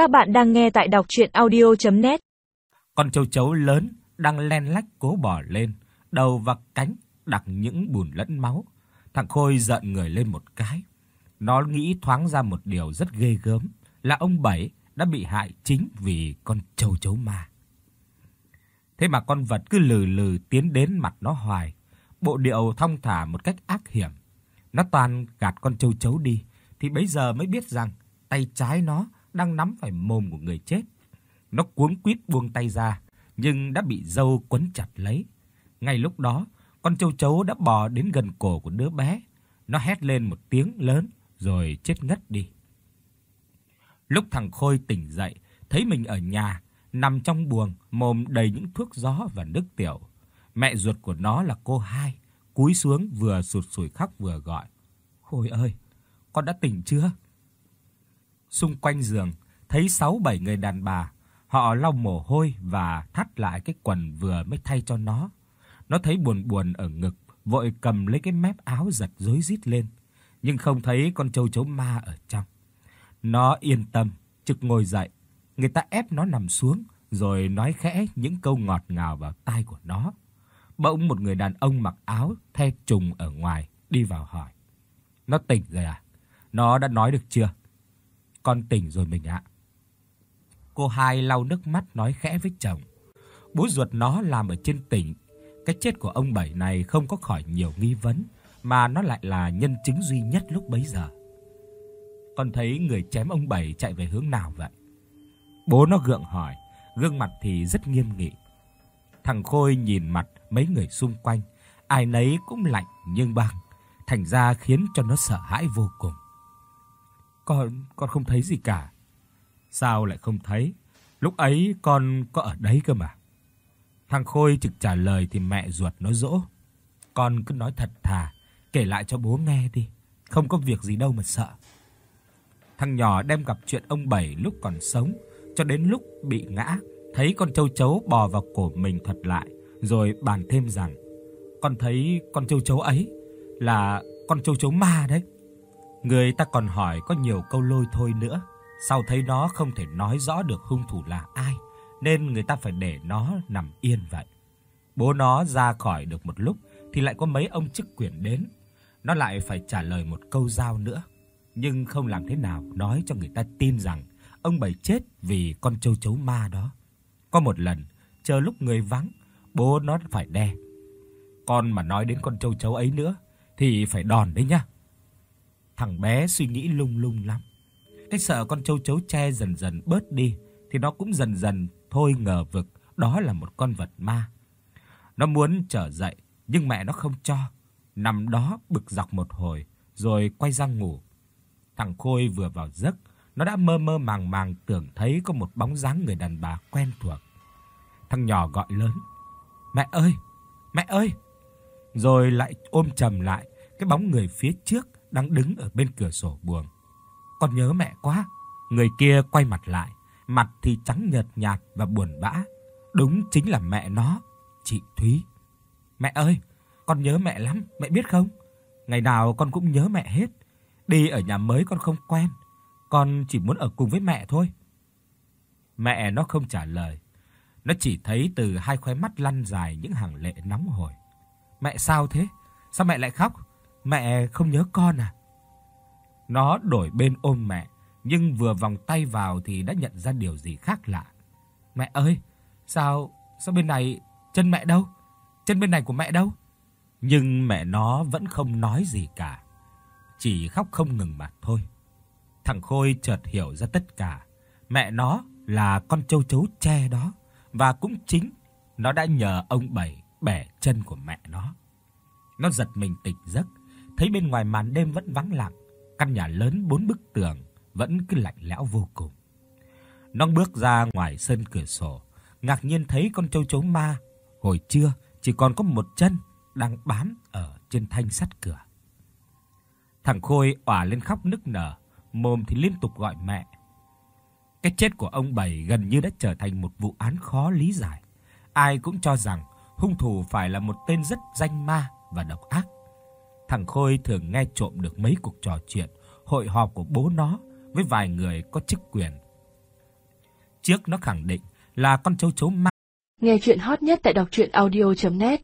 Các bạn đang nghe tại đọc audio net Con châu chấu lớn đang len lách cố bò lên, đầu và cánh đặc những bùn lẫn máu. Thằng Khôi giận người lên một cái. Nó nghĩ thoáng ra một điều rất ghê gớm, là ông Bảy đã bị hại chính vì con châu chấu ma. Thế mà con vật cứ lừ lừ tiến đến mặt nó hoài, bộ điệu thong thả một cách ác hiểm. Nó toàn gạt con châu chấu đi, thì bấy giờ mới biết rằng tay trái nó đang nắm phải mồm của người chết. Nó cuống quýt buông tay ra, nhưng đã bị dâu quấn chặt lấy. Ngay lúc đó, con châu chấu đã bò đến gần cổ của đứa bé. Nó hét lên một tiếng lớn rồi chết ngất đi. Lúc thằng Khôi tỉnh dậy, thấy mình ở nhà, nằm trong buồng, mồm đầy những thuốc gió và nước tiểu. Mẹ ruột của nó là cô Hai, cúi xuống vừa sụt sùi khóc vừa gọi: "Khôi ơi, con đã tỉnh chưa?" Xung quanh giường thấy 6 7 người đàn bà, họ lau mồ hôi và thắt lại cái quần vừa mới thay cho nó. Nó thấy buồn buồn ở ngực, vội cầm lấy cái mép áo giật rối rít lên, nhưng không thấy con châu chấu ma ở trong. Nó yên tâm, trực ngồi dậy, người ta ép nó nằm xuống rồi nói khẽ những câu ngọt ngào vào tai của nó. Bỗng một người đàn ông mặc áo the trùng ở ngoài đi vào hỏi: "Nó tỉnh rồi à? Nó đã nói được chưa?" "Con tỉnh rồi mình ạ." Cô hai lau nước mắt nói khẽ với chồng. Bố ruột nó làm ở trên tỉnh, cái chết của ông Bảy này không có khỏi nhiều nghi vấn, mà nó lại là nhân chứng duy nhất lúc bấy giờ. Con thấy người chém ông Bảy chạy về hướng nào vậy? Bố nó gượng hỏi, gương mặt thì rất nghiêm nghị. Thằng Khôi nhìn mặt mấy người xung quanh, ai nấy cũng lạnh nhưng băng, thành ra khiến cho nó sợ hãi vô cùng. Con con không thấy gì cả. Sao lại không thấy? Lúc ấy con có ở đấy cơ mà. Thằng Khôi trực trả lời thì mẹ ruột nó dỗ. Con cứ nói thật thà, kể lại cho bố nghe đi, không có việc gì đâu mà sợ. Thằng nhỏ đem gặp chuyện ông Bảy lúc còn sống cho đến lúc bị ngã, thấy con châu chấu bò vào cổ mình thuật lại, rồi bàn thêm rằng con thấy con châu chấu ấy là con châu chấu ma đấy. Người ta còn hỏi có nhiều câu lôi thôi nữa, sau thấy nó không thể nói rõ được hung thủ là ai, nên người ta phải để nó nằm yên vậy. Bố nó ra khỏi được một lúc thì lại có mấy ông chức quyền đến, nó lại phải trả lời một câu giao nữa, nhưng không làm thế nào nói cho người ta tin rằng ông Bảy chết vì con châu chấu ma đó. Có một lần, chờ lúc người vắng, bố nó phải đe. Con mà nói đến con châu chấu ấy nữa thì phải đòn đấy nhá. Thằng bé suy nghĩ lung lung lắm. Cái sợ con châu chấu che dần dần bớt đi thì nó cũng dần dần thôi ngờ vực đó là một con vật ma. Nó muốn trở dậy nhưng mẹ nó không cho, nằm đó bực dọc một hồi rồi quay ra ngủ. Thằng Khôi vừa vào giấc, nó đã mơ mơ màng màng tưởng thấy có một bóng dáng người đàn bà quen thuộc. Thằng nhỏ gọi lớn: "Mẹ ơi, mẹ ơi!" Rồi lại ôm chầm lại cái bóng người phía trước đang đứng ở bên cửa sổ buồng. "Con nhớ mẹ quá." Người kia quay mặt lại, mặt thì trắng nhợt nhạt và buồn bã. Đúng chính là mẹ nó, chị Thúy. "Mẹ ơi, con nhớ mẹ lắm, mẹ biết không? Ngày nào con cũng nhớ mẹ hết. Đi ở nhà mới con không quen, con chỉ muốn ở cùng với mẹ thôi." Mẹ nó không trả lời. Nó chỉ thấy từ hai khóe mắt lăn dài những hàng lệ nóng hổi. "Mẹ sao thế? Sao mẹ lại khóc? Mẹ không nhớ con à?" Nó đổi bên ôm mẹ, nhưng vừa vòng tay vào thì đã nhận ra điều gì khác lạ. "Mẹ ơi, sao sao bên này chân mẹ đâu? Chân bên này của mẹ đâu?" Nhưng mẹ nó vẫn không nói gì cả, chỉ khóc không ngừng mà thôi. Thằng Khôi chợt hiểu ra tất cả, mẹ nó là con châu chấu tre đó và cũng chính nó đã nhờ ông Bảy bẻ chân của mẹ nó. Nó giật mình tỉnh giấc, thấy bên ngoài màn đêm vẫn vắng lặng, căn nhà lớn bốn bức tường vẫn cứ lạnh lẽo vô cùng. Nó bước ra ngoài sân cửa sổ, ngạc nhiên thấy con châu chấu ma hồi trưa chỉ còn có một chân đang bám ở trên thanh sắt cửa. Thằng Khôi òa lên khóc nức nở, mồm thì liên tục gọi mẹ. Cái chết của ông Bảy gần như đã trở thành một vụ án khó lý giải. Ai cũng cho rằng hung thủ phải là một tên rất danh ma và độc ác. Thằng Khôi thường nghe trộm được mấy cuộc trò chuyện, hội họp của bố nó với vài người có chức quyền. trước nó khẳng định là con châu chấu ma. Nghe truyện hot nhất tại doctruyenaudio.net